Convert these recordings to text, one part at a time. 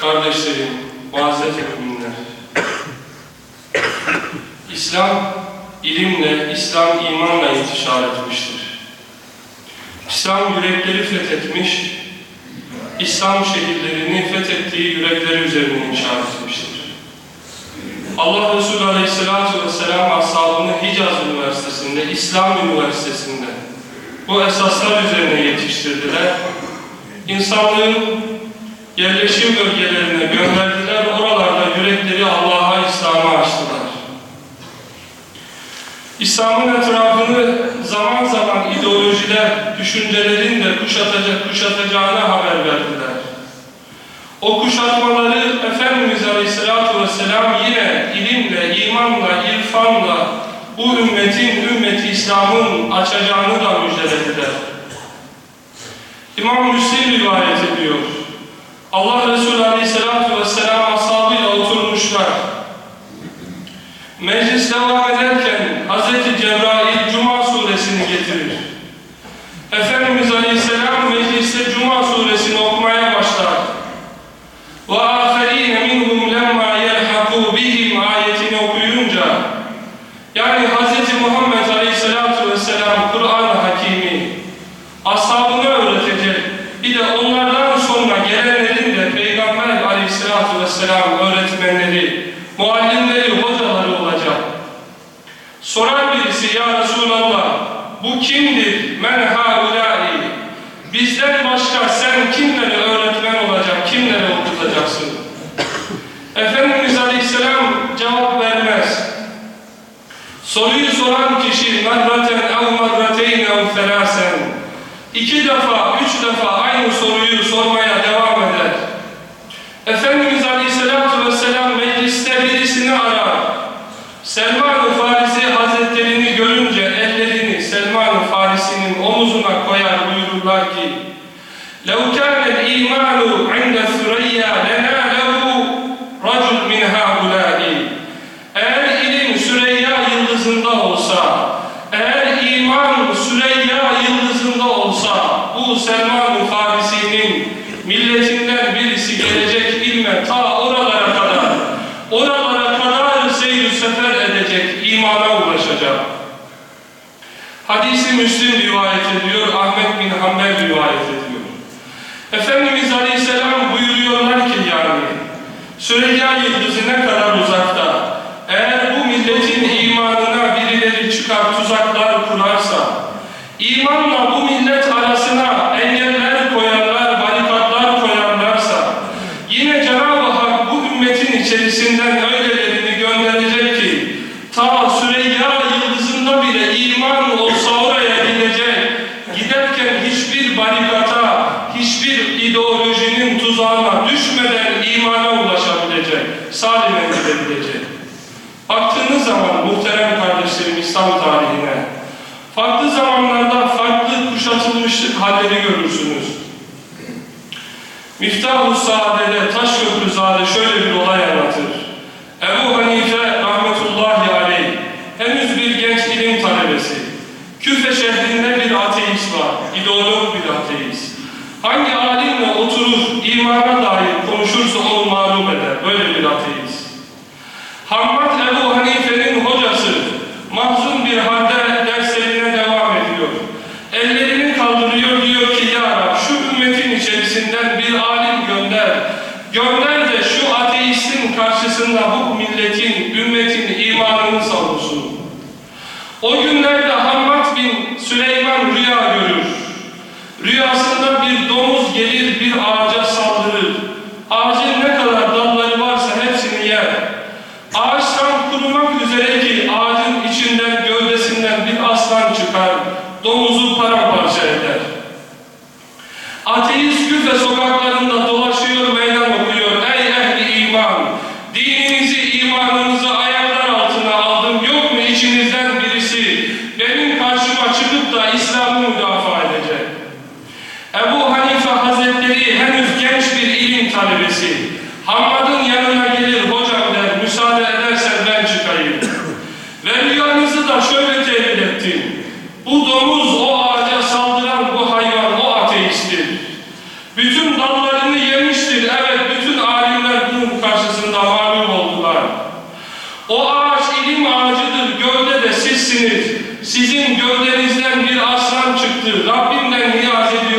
Kardeşlerim, mazeret müminler. İslam, ilimle, İslam imanla intişar etmiştir. İslam yürekleri fethetmiş, İslam şehirlerini fethettiği yürekleri üzerine inşa etmiştir. Allah Resulü Aleyhisselatü Vesselam ashabını Hicaz Üniversitesi'nde, İslam Üniversitesi'nde bu esaslar üzerine yetiştirdiler. İnsanlığın yerleşim bölgelerine gönderdiler, oralarda yürekleri Allah'a, İslam'a açtılar. İslam'ın etrafını zaman zaman ideolojiler, düşüncelerin de kuşatacak, kuşatacağına haber verdiler. O kuşatmaları Efendimiz Aleyhisselatü Vesselam yine ilimle, imanla, irfanla bu ümmetin, ümmeti İslam'ın açacağını da müjdelediler. İmam Müslim rivayet ediyor. Allah Resulü Aleyhisselatü Vesselam ashabıyla oturmuşlar. Meclis devam ederken Hz. Cebrail Cuma suresini getirir. Efendimiz soran kişi merraten ev merrateyn ev felâsen iki defa, üç defa aynı soruyu sormaya devam eder. Efendimiz Aleyhisselatü Vesselam mecliste birisini arar. Selman-ı Farisi Hazretlerini görünce ellerini Selman-ı Farisi'nin omuzuna koyar buyururlar ki لَوْ كَانَ الْا۪يمَانُ عِنْدَ ثُرَيَّا لَنَالَهُ bu Selman-ı milletinden birisi gelecek ilme ta oralara kadar, oralara kadar seyir sefer edecek, imana ulaşacak. Hadisi Müslim rivayet ediyor, Ahmet bin Hanbel rivayet ediyor. Efendimiz Aleyhisselam buyuruyorlar ki yani, Süreyya yıldızı ne kadar uzakta, eğer bu milletin imanına birileri çıkar tuzaklar kurarsa, imanla bu millet arasına engeller koyarlar, barikatlar koyarlarsa, yine Cenab-ı Hak bu ümmetin içerisinden öylelerini gönderecek ki, ta Süreyya yıldızında bile iman olsa oraya gidecek, giderken hiçbir barikata, hiçbir ideolojinin tuzağına düşmeden imana ulaşabilecek, salimen gidebilecek. Baktığınız zaman muhterem kardeşlerim İslam tarihine, farklı zamanlarda farklı kuşatılmışlık halleri görürsünüz. Miftah-ı Saade'de Taşköprüzade şöyle bir olay anlatır. Ebu Hanife rahmetullahi aleyh, henüz bir genç ilim talebesi, Küfe şehrinde bir ateist var, ideolog bir ateist. Hangi alimle oturur, imana dair konuşursa onu mağlup eder, böyle bir ateist. Hammad Ebu Hanife'nin hocası mahzun bir halde derslerine devam ediyor. Ellerini kaldırıyor diyor ki ya Rab şu ümmetin içerisinden bir alim gönder. Gönder de şu ateistin karşısında bu milletin, ümmetin imanını savunsun. O günlerde Hammad bin Süleyman rüya görür. Rüyasında bir domuz gelir bir ağaca saldırır. Ağacın ne kadar dalları varsa hepsini yer. Ağaç tam kurumak üzere ki ağacın içinden gövdesinden bir aslan çıkar. Domuzu paramparça eder. Ateist küfe sokaklarında Şöyle temin etti. Bu domuz o ağaca saldıran bu hayvan o ateisttir. Bütün dallarını yemiştir. Evet bütün alimler bunun karşısında mağlup oldular. O ağaç ilim ağacıdır. Gövde de sizsiniz. Sizin gövdenizden bir aslan çıktı. Rabbimden niyaz edin.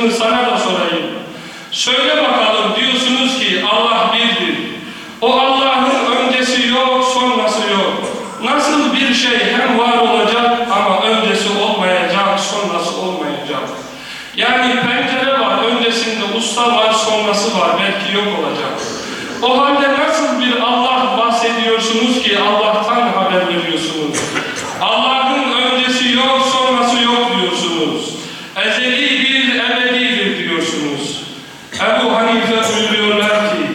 Kısmını sana da sorayım. Söyle bakalım diyorsunuz ki Allah birdir. O Allah'ın öncesi yok, sonrası yok. Nasıl bir şey hem var olacak ama öncesi olmayacak, sonrası olmayacak. Yani pencere var, öncesinde usta var, sonrası var, belki yok olacak. O halde nasıl bir Allah bahsediyorsunuz ki Allah'tan haber veriyorsunuz? Allah'ın öncesi yok, sonrası yok diyorsunuz. Ezelidir, ebedidir diyorsunuz. Ebu Hanife buyuruyorlar ki,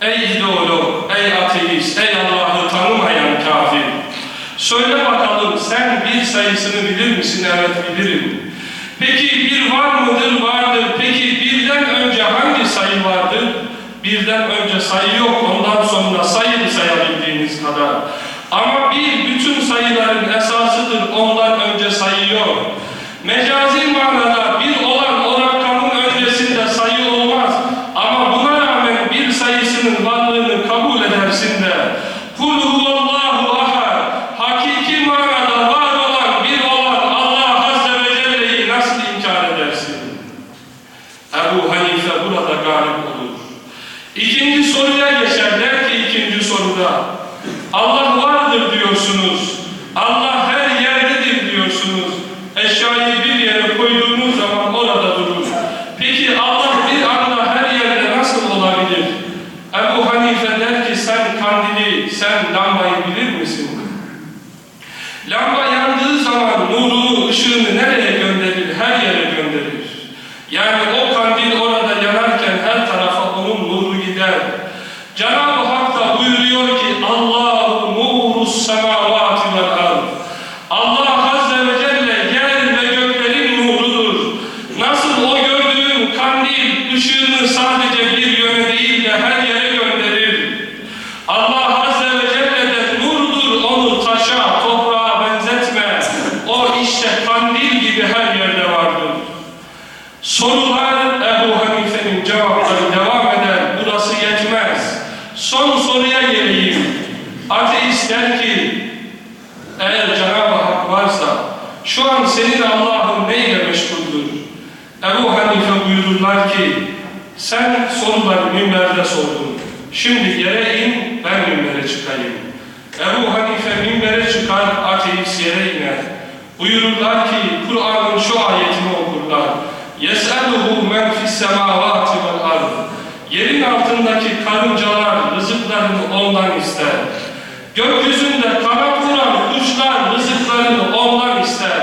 Ey ideolog, ey ateist, ey Allah'ı tanımayan kafir. Söyle bakalım sen bir sayısını bilir misin? Evet bilirim. Peki bir var mıdır? Vardır. Peki birden önce hangi sayı vardır? Birden önce sayı yok. Ondan sonra sayı sayabildiğiniz kadar. Ama bir bütün sayıların esasıdır. Ondan önce sayı yok. Mecazi manada bir olan o rakamın öncesinde sayı olmaz. Ama buna rağmen bir sayısının varlığını kabul edersin de Kul huvallahu ahad Hakiki manada var olan bir olan Allah Azze ve Celle'yi nasıl inkar edersin? Ebu Hanife burada galip olur. İkinci soruya geçer. Der ki soruda Allah vardır diyorsunuz. Allah her yerdedir diyorsunuz. Eşyayı bir yere koyduğunuz zaman orada durur. Peki Allah bir anda her yerde nasıl olabilir? Ebu Hanife der ki sen kandili, sen lambayı bilir misin? Lamba yandığı zaman nurunu, ışığını nereye gönderir? Her yere gönderir. Yani o kandil orada yanarken her tarafa onun nuru gider. Cenab-ı Hak da buyuruyor ki Allahu nurus semavati vel ard. Allah Azze ve Celle yer ve göklerin nurudur. Nasıl o gördüğün kandil ışığını sadece bir yöne değil de her yere gönderir. Allah Azze ve Celle de nurdur onu taşa, toprağa benzetme. O işte kandil gibi her yerde vardır. Sorular Ebu Hanife'nin cevapları devam eder. Burası yetmez. Son soruya geleyim. Ateist der ki eğer Cenab-ı Hak varsa şu an senin Allah'ın neyle meşguldür? Ebu Hanife buyururlar ki sen soruları minberde sordun. Şimdi yere in ben minbere çıkayım. Ebu Hanife minbere çıkar ateist yere iner. Buyururlar ki Kur'an'ın şu. يَسْأَلُهُ مَنْ فِي السَّمَاوَاتِ وَالْأَرْضِ Yerin altındaki karıncalar rızıklarını ondan ister. Gökyüzünde kanat vuran kuşlar rızıklarını ondan ister.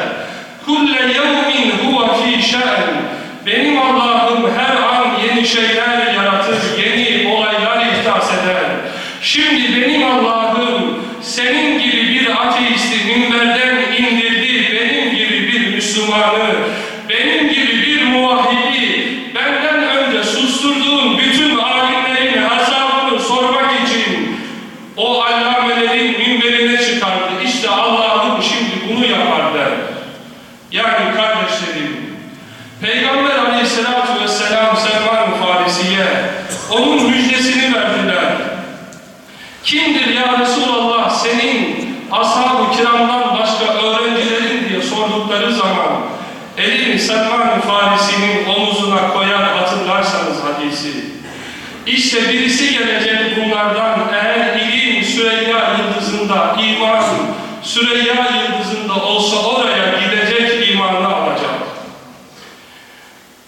Kulle yevmin huve fî şe'n. Benim Allah'ım her an yeni şeyler yaratır, yeni olaylar ihdas eder. Şimdi benim Allah'ım Kimdir ya Resulallah senin ashab-ı kiramdan başka öğrencilerin diye sordukları zaman elini Selman Farisi'nin omuzuna koyar hatırlarsanız hadisi. İşte birisi gelecek bunlardan eğer ilim Süreyya yıldızında iman Süreyya yıldızında olsa oraya gidecek imanı alacak.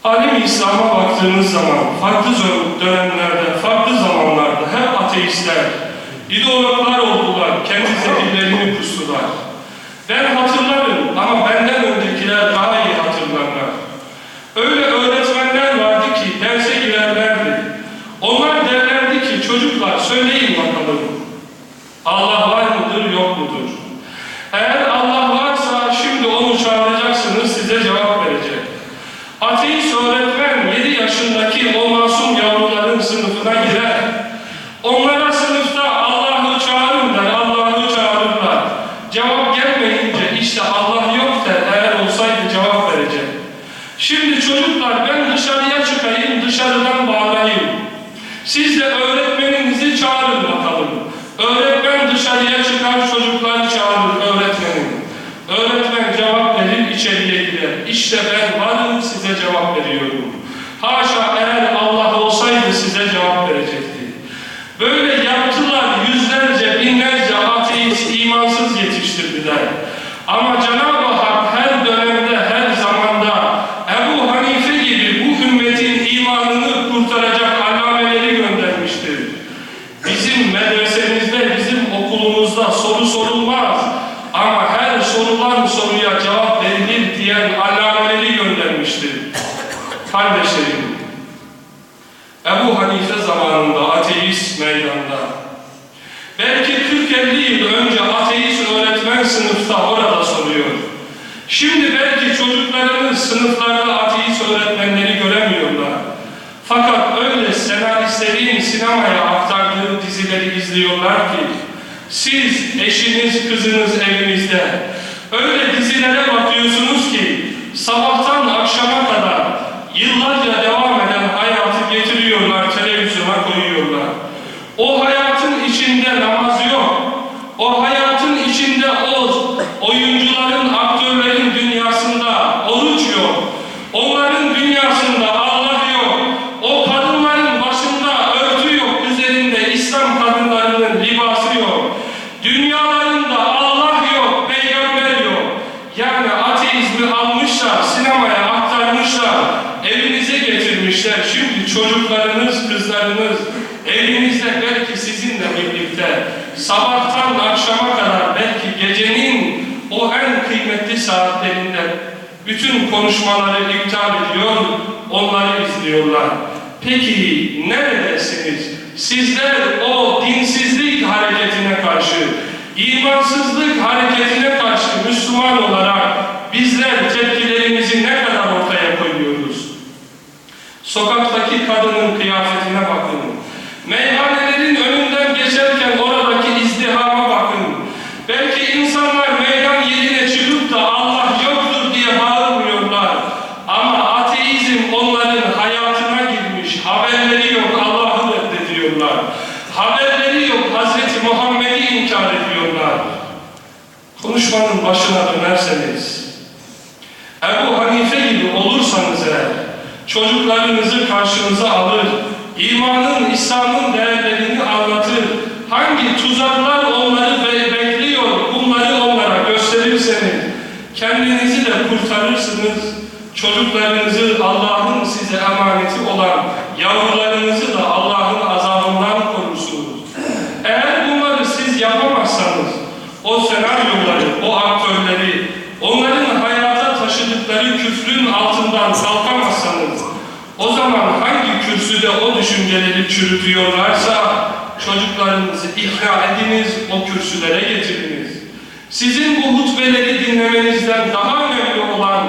Alem İslam'a baktığımız zaman farklı dönemlerde, farklı zamanlarda hep ateistler, ideologlar oldular, kendi zehirlerini kustular. Ben hatırlarım ama benden öncekiler daha iyi hatırlarlar. Öyle öğretmenler vardı ki derse girerlerdi. Onlar derlerdi ki çocuklar söyleyin bakalım. Allah var mıdır yok mudur? cevap gelmeyince işte Allah yok der eğer olsaydı cevap verecek. Şimdi çocuklar ben dışarıya çıkayım dışarıdan bağlayayım. Siz de öğretmeninizi çağırın bakalım. Öğretmen dışarıya çıkar çocuklar çağırır öğretmenim. Öğretmen cevap girer. İşte ben varım size cevap veriyorum. Haşa eğer Allah olsaydı size cevap verecekti. Böyle yaptılar yüzlerce binlerce ateist imansız yetiştirdiler. Ama Cenab-ı Hak her dönemde her zamanda Ebu Hanife gibi bu ümmetin imanını kurtaracak alameleri göndermiştir. Bizim medresemizde, bizim okulumuzda soru sorulmaz. Ama her sorulan soruya cevap verilir diyen alameleri göndermiştir. Kardeşlerim, Ebu Hanife zamanında ateist meydanda. Belki 40-50 yıl önce ateist öğretmen sınıfta orada soruyor. Şimdi belki çocuklarımız sınıflarda ateist öğretmenleri göremiyorlar. Fakat öyle senaristlerin sinemaya aktardığı dizileri izliyorlar ki siz, eşiniz, kızınız evinizde öyle dizilere bakıyorsunuz ki sabahtan akşama kadar yıllarca devam eden hayatı getiriyorlar, televizyona koyuyorlar. O hayatın içinde namaz yok. O hayatın içinde o oyuncuların, aktörlerin dünyasında oruç yok. Onların dünyasında Allah yok. O kadınların başında örtü yok. Üzerinde İslam kadınlarının libası yok. Dünyalarında Allah yok, peygamber yok. Yani ateizmi almışlar, sinemaya aktarmışlar, evinize getirmişler. Şimdi çocuklarınız, kızlarınız evinizde belki sizinle birlikte sabahtan akşama kadar belki gecenin o en kıymetli saatlerinde bütün konuşmaları iptal ediyor, onları izliyorlar. Peki neredesiniz? Sizler o dinsizlik hareketine karşı, imansızlık hareketine karşı Müslüman olarak bizler tepkilerimizi ne kadar ortaya koyuyoruz? Sokaktaki من قيام kendinizi de kurtarırsınız, çocuklarınızı Allah'ın size emaneti olan yavrularınızı da Allah'ın azabından korursunuz. Eğer bunları siz yapamazsanız, o senaryoları, o aktörleri, onların hayata taşıdıkları küfrün altından kalkamazsanız, o zaman hangi kürsüde o düşünceleri çürütüyorlarsa, çocuklarınızı ikna ediniz, o kürsülere getiriniz. Sizin bu hutbeleri dinlemenizden daha önemli olan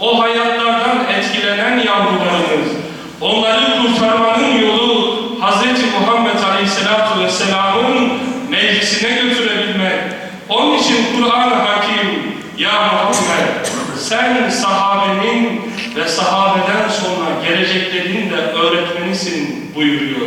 o hayatlardan etkilenen yavrularınız, onları kurtarmanın yolu Hz. Muhammed Aleyhisselatü Vesselam'ın meclisine götürebilmek. Onun için Kur'an-ı Hakim, Ya Muhammed sen sahabenin ve sahabeden sonra geleceklerin de öğretmenisin buyuruyor.